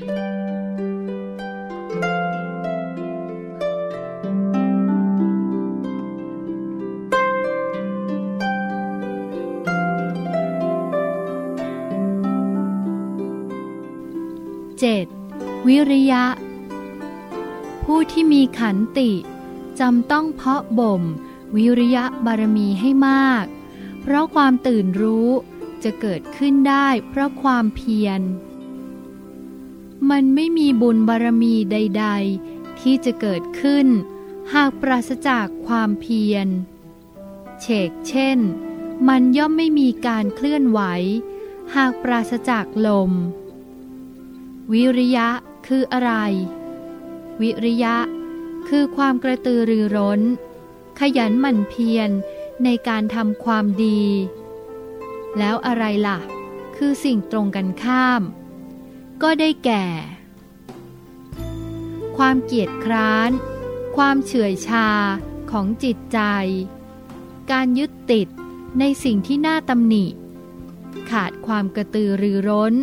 7. วิริยะ ผู้ที่มีขันติจำต้องเพาะบ่ม วิริยะบารมีให้มาก เพราะความตื่นรู้จะเกิดขึ้นได้เพราะความเพียร มันไม่มีบุญบารมีใด ๆ ที่จะเกิดขึ้น หากปราศจากความเพียรเชกเช่น มันย่อมไม่มีการเคลื่อนไหว หากปราศจากลม วิริยะคืออะไร วิริยะ คือความกระตือรือร้น ขยันหมั่นเพียรในการทำความดี แล้วอะไรล่ะ คือสิ่งตรงกันข้าม ก็ได้แก่ ความเกียจคร้าน ความเฉื่อยชาของจิตใจ การยึดติดในสิ่งที่น่าตำหนิ ขาดความกระตือรือร้น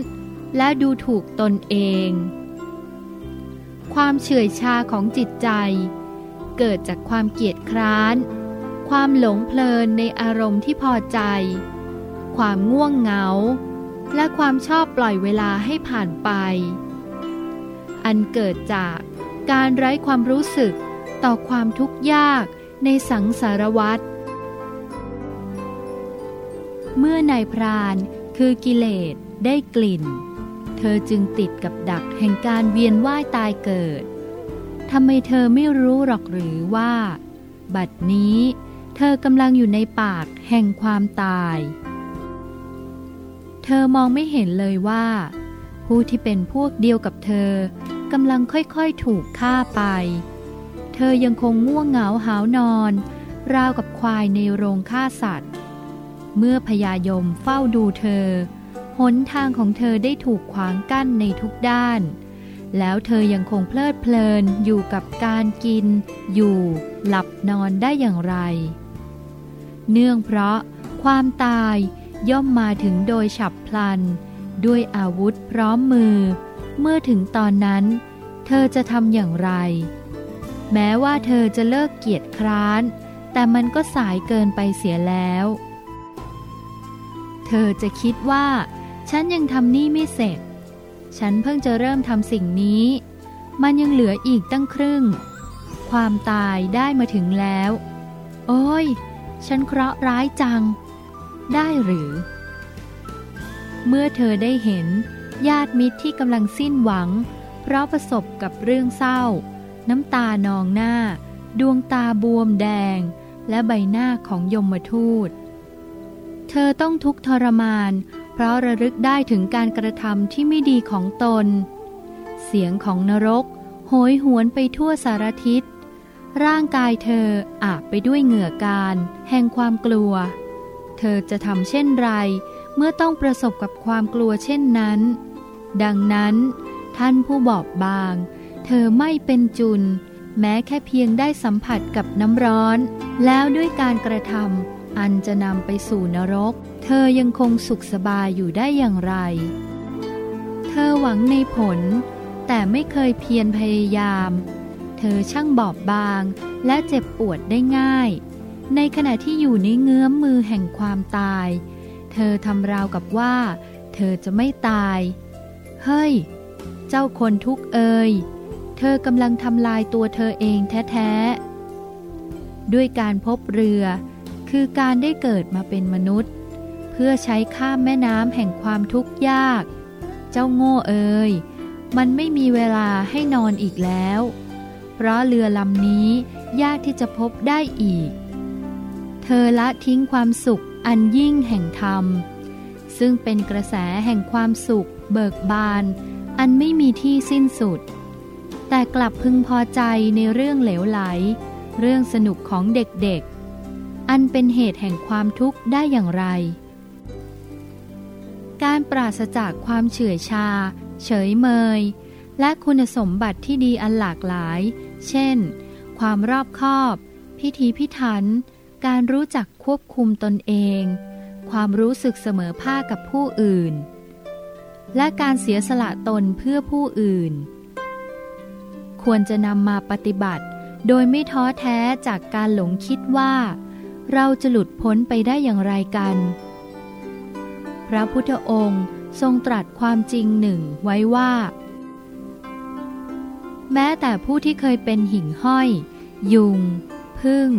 และดูถูกตนเอง ความเฉื่อยชาของจิตใจ เกิดจากความเกียจคร้าน ความหลงเพลินในอารมณ์ที่พอใจ ความง่วงเหงา และความชอบปล่อยเวลาให้ผ่านไป อันเกิดจากการไร้ความรู้สึกต่อความทุกข์ยากในสังสารวัฏเมื่อนายพรานคือกิเลสได้กลิ่น เธอจึงติดกับดักแห่งการเวียนว่ายตายเกิดทำไมเธอไม่รู้หรอกหรือว่า บัดนี้ เธอกำลังอยู่ในปากแห่งความตาย เธอมองไม่เห็นเลยว่า ผู้ที่เป็นพวกเดียวกับเธอกำลังค่อยๆถูกฆ่าไป เธอยังคงง่วงเหงาหาวนอน ราวกับควายในโรงฆ่าสัตว์ เมื่อพญายมเฝ้าดูเธอ หนทางของเธอได้ถูกขวางกั้นในทุกด้าน แล้วเธอยังคงเพลิดเพลินอยู่กับการกิน อยู่ หลับนอนได้อย่างไร เนื่องเพราะความตาย ย่อมมาถึงโดยฉับพลัน ด้วยอาวุธพร้อมมือ เมื่อถึงตอนนั้น เธอจะทำอย่างไร แม้ว่าเธอจะเลิกเกียจคร้าน แต่มันก็สายเกินไปเสียแล้ว เธอจะคิดว่า ฉันยังทำนี่ไม่เสร็จ ฉันเพิ่งจะเริ่มทำสิ่งนี้ มันยังเหลืออีกตั้งครึ่ง ความตายได้มาถึงแล้ว โอ้ย ฉันเคราะห์ร้ายจัง ได้หรือ เมื่อเธอได้เห็น ญาติมิตรที่กำลังสิ้นหวัง เพราะประสบกับเรื่องเศร้า น้ำตานองหน้า ดวงตาบวมแดง และใบหน้าของยมทูต เธอต้องทุกข์ทรมาน เพราะระลึกได้ถึงการกระทำที่ไม่ดีของตน เสียงของนรกโหยหวนไปทั่วสารทิศ ร่างกายเธออาบไปด้วยเหงื่อการ แห่งความกลัว เธอจะทำเช่นไร เมื่อต้องประสบกับความกลัวเช่นนั้น ดังนั้น ท่านผู้บอบบาง เธอไม่เป็นจุน แม้แค่เพียงได้สัมผัสกับน้ำร้อน แล้วด้วยการกระทำอันจะนำไปสู่นรก เธอยังคงสุขสบายอยู่ได้อย่างไร เธอหวังในผล แต่ไม่เคยเพียรพยายาม เธอช่างบอบบางและเจ็บปวดได้ง่าย ในขณะที่อยู่ในเงื้อมมือแห่งความตาย เธอทำราวกับว่า เธอจะไม่ตาย เฮ้ย เจ้าคนทุกเอ่ยเธอกำลังทำลายตัวเธอเองแท้ๆ ด้วยการพบเรือ คือการได้เกิดมาเป็นมนุษย์ เพื่อใช้ข้ามแม่น้ำแห่งความทุกข์ยาก เจ้าโง่เอ๋ยมันไม่มีเวลาให้นอนอีกแล้ว เพราะเรือลำนี้ยากที่จะพบได้อีก เธอละทิ้งความสุขอันยิ่งแห่งธรรม ซึ่งเป็นกระแสแห่งความสุข เบิกบาน อันไม่มีที่สิ้นสุด แต่กลับพึงพอใจในเรื่องเหลวไหล เรื่องสนุกของเด็กๆ อันเป็นเหตุแห่งความทุกข์ได้อย่างไร การปราศจากความเฉื่อยชา เฉยเมย และคุณสมบัติที่ดีอันหลากหลาย เช่น ความรอบคอบ พิธีพิถัน การรู้จักควบคุมตนเอง ความรู้สึกเสมอภาคกับผู้อื่น และการเสียสละตนเพื่อผู้อื่น ควรจะนำมาปฏิบัติ โดยไม่ท้อแท้จากการหลงคิดว่า เราจะหลุดพ้นไปได้อย่างไรกัน พระพุทธองค์ทรงตรัสความจริงหนึ่งไว้ว่า แม้แต่ผู้ที่เคยเป็นหิ่งห้อย ยุง พึ่ง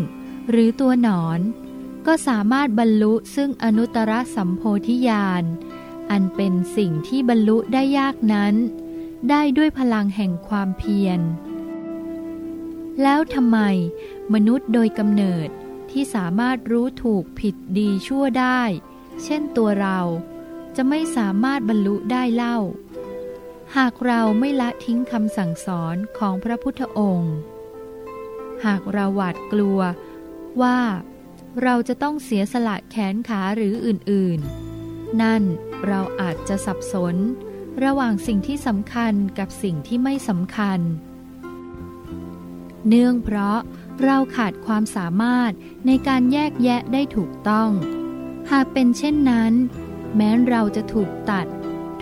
หรือตัวหนอน ก็สามารถบรรลุซึ่งอนุตตรสัมโพธิญาณอันเป็นสิ่งที่บรรลุได้ยากนั้น ได้ด้วยพลังแห่งความเพียร แล้วทำไม มนุษย์โดยกำเนิดที่สามารถรู้ถูกผิดดีชั่วได้ เช่นตัวเราจะไม่สามารถบรรลุได้เล่า หากเราไม่ละทิ้งคำสั่งสอนของพระพุทธองค์ หากเราหวาดกลัว ว่า เราจะต้องเสียสละแขนขาหรืออื่นๆ นั่นเราอาจจะสับสน ระหว่างสิ่งที่สำคัญกับสิ่งที่ไม่สำคัญ เนื่องเพราะเราขาดความสามารถในการแยกแยะได้ถูกต้อง หากเป็นเช่นนั้น แม้เราจะถูกตัด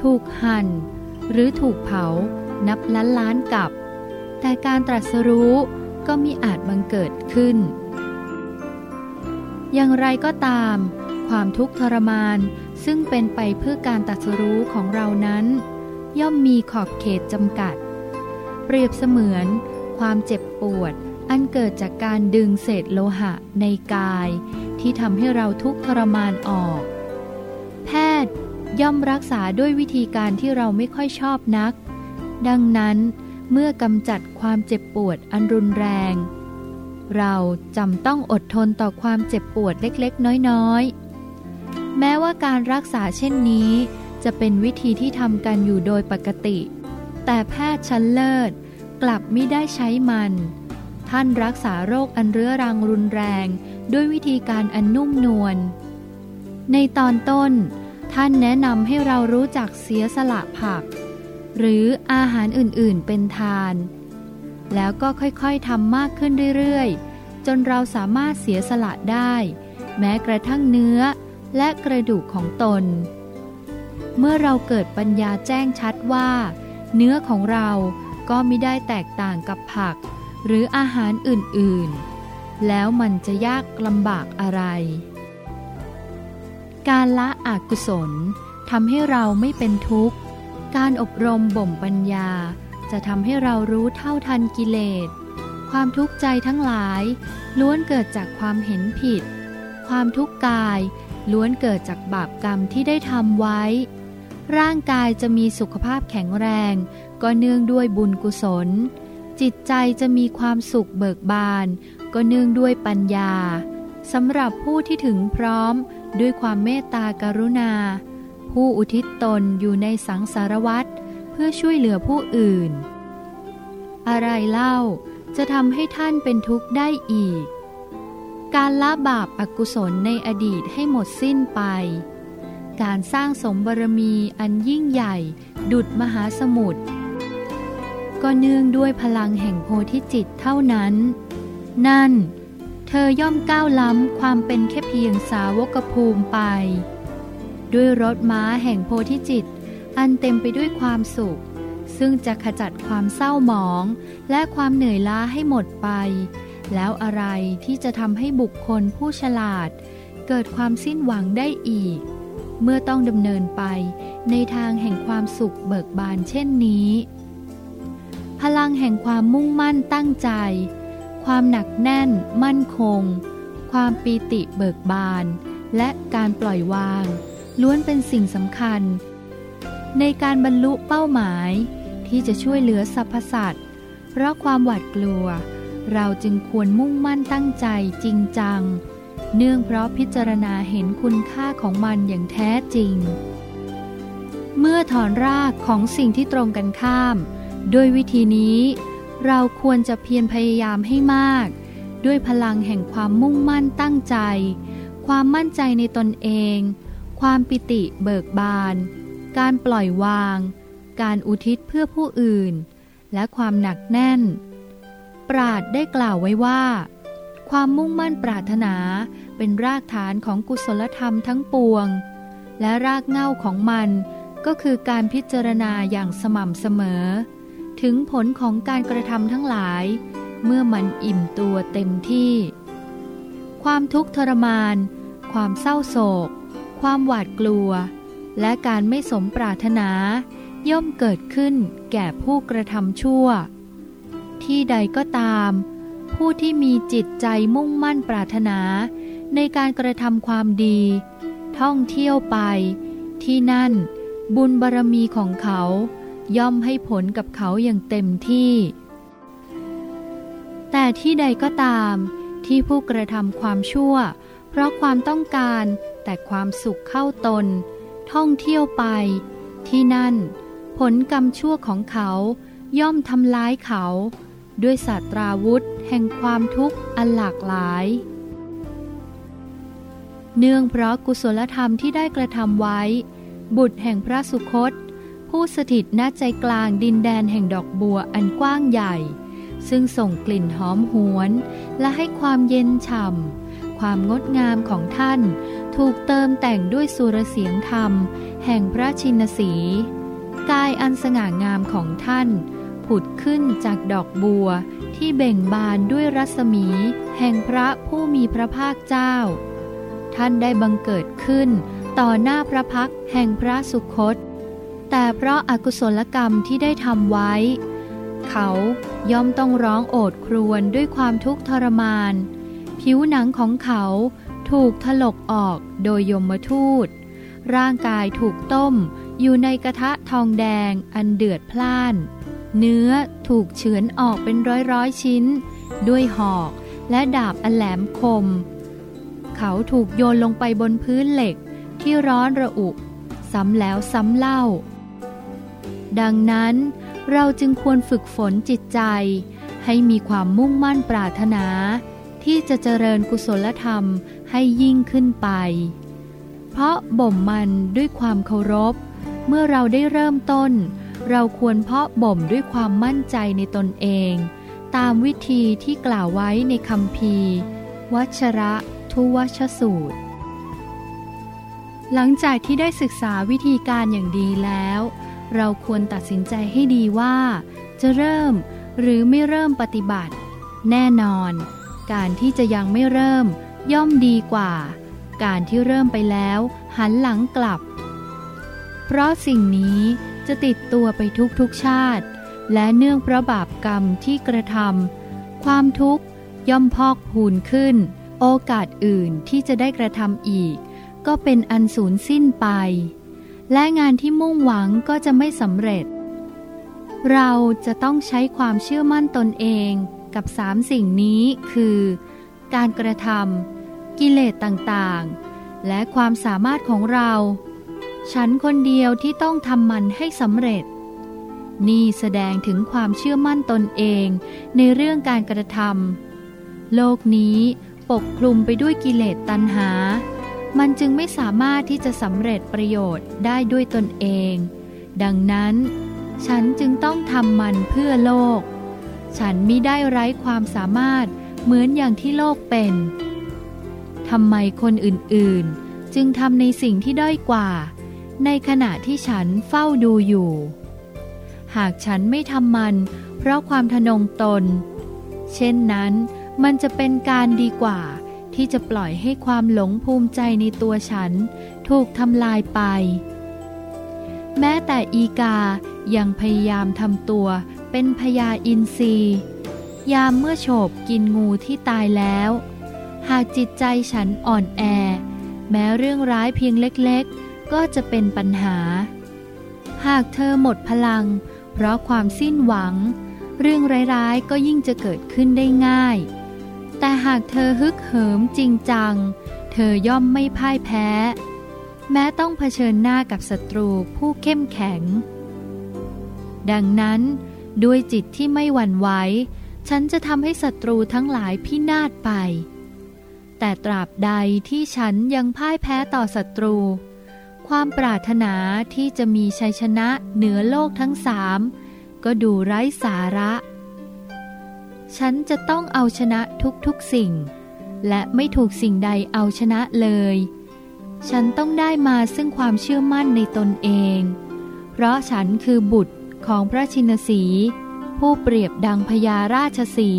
ถูกหัน่น หรือถูกเผา นับล้านล้านกับ แต่การตรัสรู้ก็มีอาจบังเกิดขึ้น อย่างไรก็ตาม ความทุกข์ทรมาน ซึ่งเป็นไปเพื่อการตรัสรู้ของเรานั้น ย่อมมีขอบเขตจำกัด เปรียบเสมือน ความเจ็บปวด อันเกิดจากการดึงเศษโลหะในกาย ที่ทำให้เราทุกข์ทรมานออก แพทย์ย่อมรักษาด้วยวิธีการที่เราไม่ค่อยชอบนัก ดังนั้นเมื่อกำจัดความเจ็บปวดอันรุนแรง เราจำต้องอดทนต่อความเจ็บปวดเล็กๆ น้อยๆ แม้ว่าการรักษาเช่นนี้ จะเป็นวิธีที่ทำกันอยู่โดยปกติ แต่แพทย์ชั้นเลิศกลับไม่ได้ใช้มัน ท่านรักษาโรคอันเรื้อรังรุนแรง ด้วยวิธีการอันนุ่มนวล ในตอนต้น ท่านแนะนำให้เรารู้จักเสียสละผัก หรืออาหารอื่นๆเป็นทาน แล้วก็ค่อยๆทำมากขึ้นเรื่อยๆ จนเราสามารถเสียสละได้ แม้กระทั่งเนื้อและกระดูกของตน เมื่อเราเกิดปัญญาแจ้งชัดว่า เนื้อของเราก็ไม่ได้แตกต่างกับผัก หรืออาหารอื่นๆ แล้วมันจะยากลำบากอะไร การละอกุศลทำให้เราไม่เป็นทุกข์ การอบรมบ่มปัญญา จะทำให้เรารู้เท่าทันกิเลส ความทุกข์ใจทั้งหลาย ล้วนเกิดจากความเห็นผิด ความทุกข์กายล้วนเกิดจากบาปกรรมที่ได้ทำไว้ ร่างกายจะมีสุขภาพแข็งแรง ก็เนื่องด้วยบุญกุศล จิตใจจะมีความสุขเบิกบาน ก็เนื่องด้วยปัญญาสำหรับผู้ที่ถึงพร้อมด้วยความเมตตากรุณา ผู้อุทิศตนอยู่ในสังสารวัฏเพื่อช่วยเหลือผู้อื่น อะไรเล่าจะทำให้ท่านเป็นทุกข์ได้อีก การละบาปอากุศลในอดีตให้หมดสิ้นไป การสร้างสมบารมีอันยิ่งใหญ่ดุดมหาสมุทรก็เนื่องด้วยพลังแห่งโพธิจิตเท่านั้น นั่น เธอย่อมก้าวล้ำความเป็นแค่เพียงสาวกภูมิไป ด้วยรถม้าแห่งโพธิจิต อันเต็มไปด้วยความสุข ซึ่งจะขจัดความเศร้าหมอง และความเหนื่อยล้าให้หมดไป แล้วอะไรที่จะทำให้บุคคลผู้ฉลาด เกิดความสิ้นหวังได้อีก เมื่อต้องดำเนินไปในทางแห่งความสุขเบิกบานเช่นนี้ พลังแห่งความมุ่งมั่นตั้งใจ ความหนักแน่น มั่นคง ความปีติเบิกบาน และการปล่อยวาง ล้วนเป็นสิ่งสำคัญ ในการบรรลุเป้าหมายที่จะช่วยเหลือสรรพสัตว์ เพราะความหวาดกลัว เราจึงควรมุ่งมั่นตั้งใจจริงจัง เนื่องเพราะพิจารณาเห็นคุณค่าของมันอย่างแท้จริง เมื่อถอนรากของสิ่งที่ตรงกันข้าม ด้วยวิธีนี้ เราควรจะเพียรพยายามให้มาก ด้วยพลังแห่งความมุ่งมั่นตั้งใจ ความมั่นใจในตนเอง ความปิติเบิกบาน การปล่อยวาง การอุทิศเพื่อผู้อื่น และความหนักแน่น ปราดได้กล่าวไว้ว่า ความมุ่งมั่นปรารถนาเป็นรากฐานของกุศลธรรมทั้งปวง และรากเง้าของมันก็คือการพิจารณาอย่างสม่ำเสมอ ถึงผลของการกระทำทั้งหลาย เมื่อมันอิ่มตัวเต็มที่ ความทุกข์ทรมาน ความเศร้าโศก ความหวาดกลัว และการไม่สมปรารถนา ย่อมเกิดขึ้นแก่ผู้กระทำชั่ว ที่ใดก็ตาม ผู้ที่มีจิตใจมุ่งมั่นปรารถนา ในการกระทำความดี ท่องเที่ยวไป ที่นั่น บุญบารรมีของเขา ย่อมให้ผลกับเขาอย่างเต็มที่ แต่ที่ใดก็ตาม ที่ผู้กระทำความชั่ว เพราะความต้องการแต่ความสุขเข้าตน ท่องเที่ยวไป ที่นั่น ผลกรรมชั่วของเขาย่อมทำร้ายเขา ด้วยศาสตราวุธแห่งความทุกข์อันหลากหลาย เนื่องเพราะกุศลธรรมที่ได้กระทำไว้ บุตรแห่งพระสุคต ผู้สถิตณใจกลางดินแดนแห่งดอกบัวอันกว้างใหญ่ ซึ่งส่งกลิ่นหอมหวน และให้ความเย็นฉ่ำความงดงามของท่าน ถูกเติมแต่งด้วยสุรเสียงธรรม แห่งพระชินสี กายอันสง่างามของท่าน ผุดขึ้นจากดอกบัวที่เบ่งบานด้วยรัศมี แห่งพระผู้มีพระภาคเจ้า ท่านได้บังเกิดขึ้นต่อหน้าพระพักแห่งพระสุคต แต่เพราะอากุศลกรรมที่ได้ทำไว้ เขาย่อมต้องร้องโอดครวญด้วยความทุกข์ทรมาน ผิวหนังของเขา ถูกถลกออกโดยยมทูต ร่างกายถูกต้มอยู่ในกระทะทองแดงอันเดือดพล่าน เนื้อถูกเฉือนออกเป็นร้อยร้อยชิ้น ด้วยหอกและดาบอันแหลมคม เขาถูกโยนลงไปบนพื้นเหล็กที่ร้อนระอุ ซ้ำแล้วซ้ำเล่า ดังนั้นเราจึงควรฝึกฝนจิตใจ ให้มีความมุ่งมั่นปรารถนา ที่จะเจริญกุศลธรรม ให้ยิ่งขึ้นไป เพราะบ่มมันด้วยความเคารพ เมื่อเราได้เริ่มต้น เราควรเพาะบ่มด้วยความมั่นใจในตนเอง ตามวิธีที่กล่าวไว้ในคำพีวัชระทุวชสูตร หลังจากที่ได้ศึกษาวิธีการอย่างดีแล้ว เราควรตัดสินใจให้ดีว่า จะเริ่มหรือไม่เริ่มปฏิบัติ แน่นอน การที่จะยังไม่เริ่ม ย่อมดีกว่า การที่เริ่มไปแล้วหันหลังกลับ เพราะสิ่งนี้จะติดตัวไปทุกทุกชาติ และเนื่องเพราะบาปกรรมที่กระทำความทุกข์ย่อมพอกพูนขึ้น โอกาสอื่นที่จะได้กระทำอีก ก็เป็นอันสูญสิ้นไป และงานที่มุ่งหวังก็จะไม่สำเร็จ เราจะต้องใช้ความเชื่อมั่นตนเองกับสามสิ่งนี้คือ การกระทำ กิเลสต่างๆ และความสามารถของเรา ฉันคนเดียวที่ต้องทำมันให้สำเร็จ นี่แสดงถึงความเชื่อมั่นตนเองในเรื่องการกระทำโลกนี้ปกคลุมไปด้วยกิเลสตัณหา มันจึงไม่สามารถที่จะสำเร็จประโยชน์ได้ด้วยตนเอง ดังนั้น ฉันจึงต้องทำมันเพื่อโลก ฉันมิได้ไร้ความสามารถเหมือนอย่างที่โลกเป็น ทำไมคนอื่นๆ จึงทำในสิ่งที่ด้อยกว่า ในขณะที่ฉันเฝ้าดูอยู่ หากฉันไม่ทำมัน เพราะความทนงตน เช่นนั้น มันจะเป็นการดีกว่าที่จะปล่อยให้ความหลงภูมิใจในตัวฉัน ถูกทำลายไป แม้แต่อีกายังพยายามทำตัวเป็นพญาอินทรียามเมื่อโฉบกินงูที่ตายแล้ว หากจิตใจฉันอ่อนแอ แม้เรื่องร้ายเพียงเล็กๆ ก็จะเป็นปัญหา หากเธอหมดพลัง เพราะความสิ้นหวัง เรื่องร้ายๆก็ยิ่งจะเกิดขึ้นได้ง่าย แต่หากเธอฮึกเหิมจริงจัง เธอย่อมไม่พ่ายแพ้ แม้ต้องเผชิญหน้ากับศัตรูผู้เข้มแข็ง ดังนั้น ด้วยจิตที่ไม่หวั่นไหวฉันจะทำให้ศัตรูทั้งหลายพินาศไป แต่ตราบใดที่ฉันยังพ่ายแพ้ต่อศัตรู ความปรารถนาที่จะมีชัยชนะเหนือโลกทั้งสามก็ดูไร้สาระ ฉันจะต้องเอาชนะทุกๆสิ่ง และไม่ถูกสิ่งใดเอาชนะเลย ฉันต้องได้มาซึ่งความเชื่อมั่นในตนเอง เพราะฉันคือบุตรของพระชินสี ผู้เปรียบดังพญาราชสี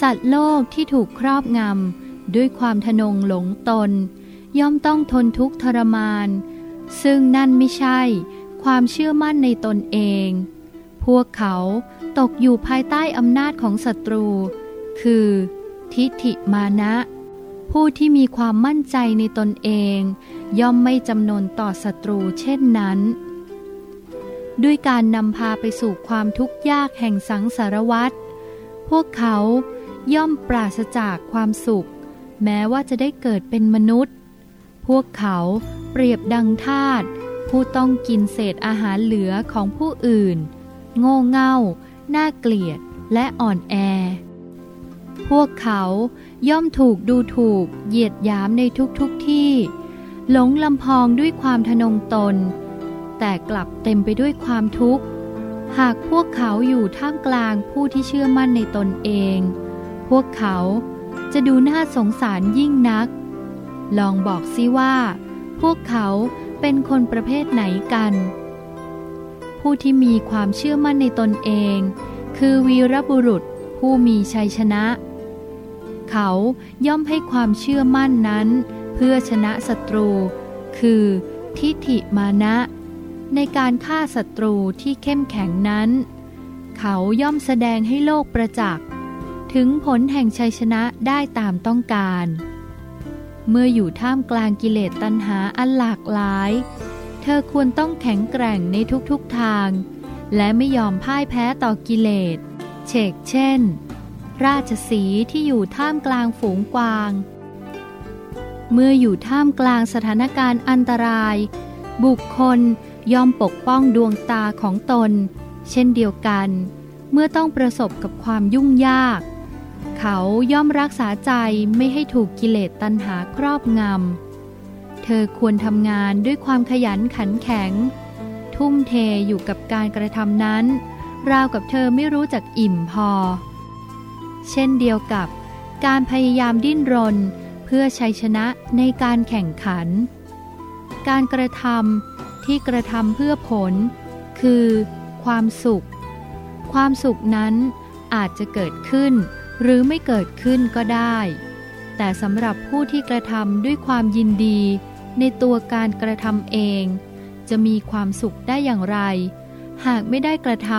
สัตว์โลกที่ถูกครอบงำด้วยความทนงหลงตน ย่อมต้องทนทุกข์ทรมาน ซึ่งนั่นไม่ใช่ ความเชื่อมั่นในตนเอง พวกเขาตกอยู่ภายใต้อำนาจของศัตรู คือ ทิฏฐิมานะ ผู้ที่มีความมั่นใจในตนเอง ย่อมไม่จำนนต่อศัตรูเช่นนั้น ด้วยการนำพาไปสู่ความทุกข์ยากแห่งสังสารวัฏพวกเขา ย่อมปราศจากความสุข แม้ว่าจะได้เกิดเป็นมนุษย์ พวกเขาเปรียบดังทาสผู้ต้องกินเศษอาหารเหลือของผู้อื่น โง่เง่า น่าเกลียดและอ่อนแอ พวกเขาย่อมถูกดูถูกเหยียดยามในทุกๆทที่ หลงลำพองด้วยความทนงตน แต่กลับเต็มไปด้วยความทุกข์ หากพวกเขาอยู่ท่ามกลางผู้ที่เชื่อมั่นในตนเอง พวกเขาจะดูน่าสงสารยิ่งนัก ลองบอกซิว่า พวกเขาเป็นคนประเภทไหนกัน ผู้ที่มีความเชื่อมั่นในตนเอง คือวีรบุรุษผู้มีชัยชนะ เขาย่อมให้ความเชื่อมั่นนั้น เพื่อชนะศัตรู คือทิฏฐิมานะ ในการฆ่าศัตรูที่เข้มแข็งนั้น เขาย่อมแสดงให้โลกประจักษ์ ถึงผลแห่งชัยชนะได้ตามต้องการ เมื่ออยู่ท่ามกลางกิเลสตัณหาอันหลากหลาย เธอควรต้องแข็งแกร่งในทุกๆทาง และไม่ยอมพ่ายแพ้ต่อกิเลสเชกเช่น ราชสีที่อยู่ท่ามกลางฝูงกวาง เมื่ออยู่ท่ามกลางสถานการณ์อันตราย บุคคลยอมปกป้องดวงตาของตน เช่นเดียวกัน เมื่อต้องประสบกับความยุ่งยาก เขาย่อมรักษาใจไม่ให้ถูกกิเลสตัณหาครอบงำ เธอควรทำงานด้วยความขยันขันแข็ง ทุ่มเทอยู่กับการกระทำนั้น ราวกับเธอไม่รู้จักอิ่มพอ เช่นเดียวกับการพยายามดิ้นรน เพื่อชัยชนะในการแข่งขัน การกระทำที่กระทำเพื่อผล คือ ความสุข ความสุขนั้นอาจจะเกิดขึ้น หรือไม่เกิดขึ้นก็ได้ แต่สำหรับผู้ที่กระทำด้วยความยินดี ในตัวการกระทำเอง จะมีความสุขได้อย่างไร หากไม่ได้กระท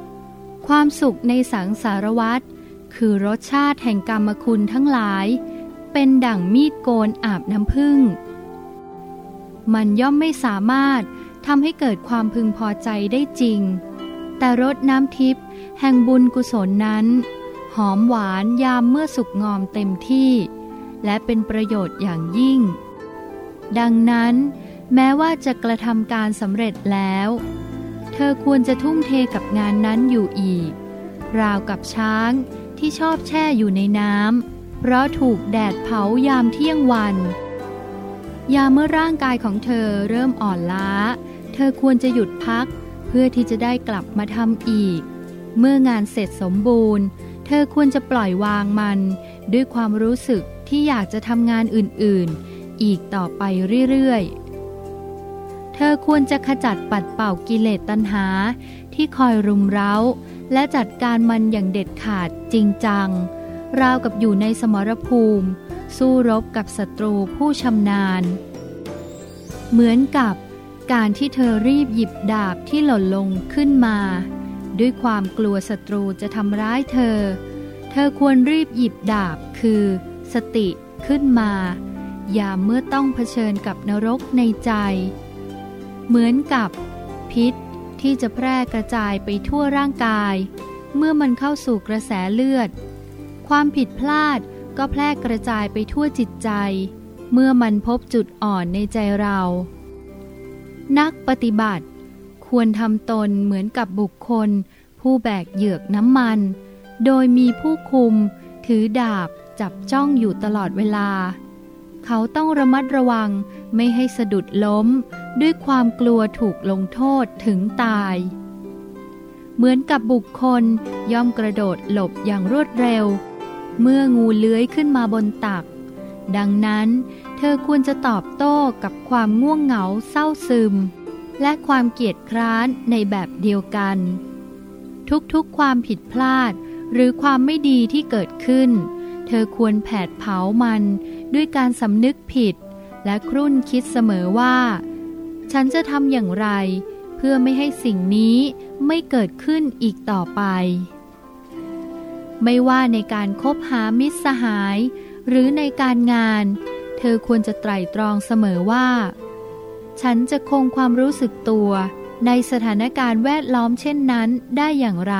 ำความสุขในสังสารวัตรคือรสชาติแห่งกรรมคุณทั้งหลาย เป็นดั่งมีดโกนอาบน้ำพึ่งมันย่อมไม่สามารถทำให้เกิดความพึงพอใจได้จริง แต่รสน้ำทิพย์แห่งบุญกุศลนั้น หอมหวานยามเมื่อสุกงอมเต็มที่ และเป็นประโยชน์อย่างยิ่ง ดังนั้นแม้ว่าจะกระทำการสำเร็จแล้ว เธอควรจะทุ่มเทกับงานนั้นอยู่อีก ราวกับช้างที่ชอบแช่อยู่ในน้ำเพราะถูกแดดเผายามเที่ยงวัน ยามเมื่อร่างกายของเธอเริ่มอ่อนล้า เธอควรจะหยุดพักเพื่อที่จะได้กลับมาทำอีก เมื่องานเสร็จสมบูรณ์ อควรจะปล่อยวางมัน ด้วยความรู้สึกที่อยากจะทำงานอื่นๆ อีกต่อไปเรื่อยๆ เธอควรจะขจัดปัดเป่ากิเลสตัณหา ที่คอยรุมเร้า และจัดการมันอย่างเด็ดขาดจริงจัง ราวกับอยู่ในสมรภูมิ สู้รบกับศัตรูผู้ชำนาญ เหมือนกับการที่เธอรีบหยิบดาบที่หล่นลงขึ้นมา ด้วยความกลัวศัตรูจะทำร้ายเธอ เธอควรรีบหยิบดาบคือ สติขึ้นมา อย่าเมื่อต้องเผชิญกับนรกในใจ เหมือนกับ พิษที่จะแพร่กระจายไปทั่วร่างกาย เมื่อมันเข้าสู่กระแสเลือด ความผิดพลาดก็แพร่กระจายไปทั่วจิตใจ เมื่อมันพบจุดอ่อนในใจเรา นักปฏิบัติ ควรทำตนเหมือนกับบุคคล ผู้แบกเหยือกน้ำมัน โดยมีผู้คุม ถือดาบจับจ้องอยู่ตลอดเวลา เขาต้องระมัดระวังไม่ให้สะดุดล้ม ด้วยความกลัวถูกลงโทษถึงตาย เหมือนกับบุคคลย่อมกระโดดหลบอย่างรวดเร็ว เมื่องูเลื้อยขึ้นมาบนตัก ดังนั้น เธอควรจะตอบโต้กับความง่วงเหงาเศร้าซึม และความเกียจคร้านในแบบเดียวกัน ทุกๆความผิดพลาดหรือความไม่ดีที่เกิดขึ้น เธอควรแผดเผามันด้วยการสำนึกผิด และครุ่นคิดเสมอว่า ฉันจะทำอย่างไร เพื่อไม่ให้สิ่งนี้ไม่เกิดขึ้นอีกต่อไป ไม่ว่าในการคบหามิตรสหาย หรือในการงาน เธอควรจะไตร่ตรองเสมอว่า ฉันจะคงความรู้สึกตัวในสถานการณ์แวดล้อมเช่นนั้นได้อย่างไร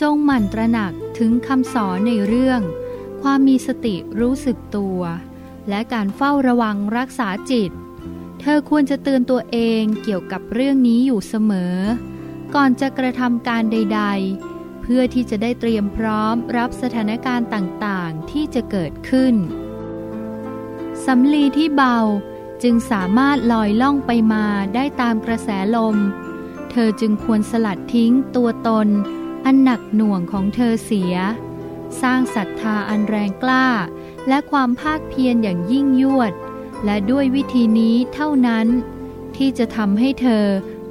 จงหมั่นตระหนักถึงคำสอนในเรื่อง ความมีสติรู้สึกตัว และการเฝ้าระวังรักษาจิต เธอควรจะเตือนตัวเองเกี่ยวกับเรื่องนี้อยู่เสมอ ก่อนจะกระทำการใด ๆ เพื่อที่จะได้เตรียมพร้อมรับสถานการณ์ต่างๆ ที่จะเกิดขึ้นสำลีที่เบา จึงสามารถลอยล่องไปมาได้ตามกระแสลม เธอจึงควรสลัดทิ้งตัวตน อันหนักหน่วงของเธอเสีย สร้างศรัทธาอันแรงกล้า และความภาคเพียรอย่างยิ่งยวด และด้วยวิธีนี้เท่านั้น ที่จะทำให้เธอ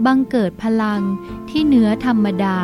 บังเกิดพลังที่เหนือธรรมดา